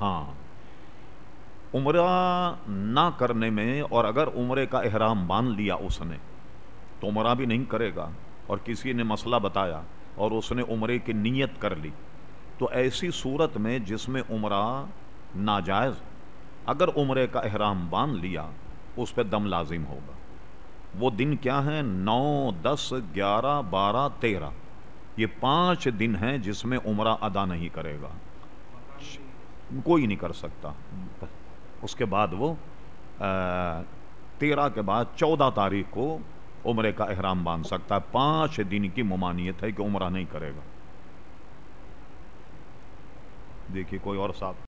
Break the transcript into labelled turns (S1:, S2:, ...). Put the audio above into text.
S1: ہاں عمرہ نہ کرنے میں اور اگر عمرے کا احرام باندھ لیا اس نے، تو عمرہ بھی نہیں کرے گا۔ اور کسی نے مسئلہ بتایا اور اس نے عمرے کی نیت کر لی، تو ایسی صورت میں جس میں عمرہ ناجائز، اگر عمرے کا احرام باندھ لیا، اس پہ دم لازم ہوگا۔ وہ دن کیا ہیں؟ نو، دس، گیارہ، بارہ، تیرہ۔ یہ پانچ دن ہیں جس میں عمرہ ادا نہیں کرے گا۔ کوئی نہیں کر سکتا۔ اس کے بعد وہ تیرہ کے بعد چودہ تاریخ کو عمرے کا احرام باندھ سکتا ہے۔ پانچ دن کی ممانیت ہے کہ عمرہ نہیں کرے گا۔ دیکھیے کوئی اور صاحب۔